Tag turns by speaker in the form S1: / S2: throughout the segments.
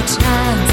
S1: time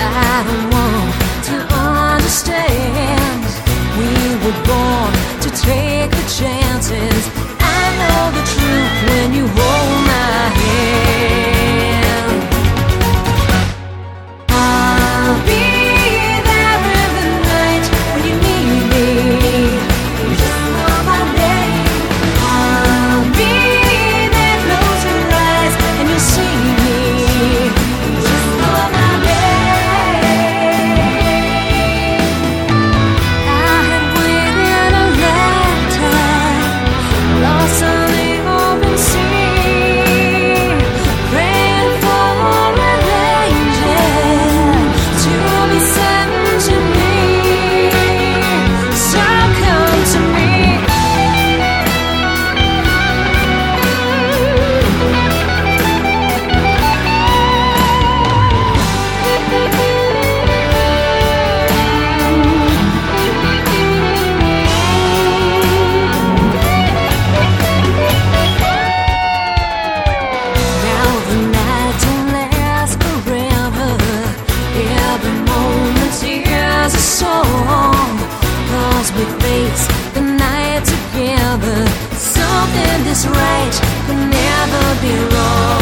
S1: I want to understand. We were born to take the chance. another. Something that's right could never be wrong.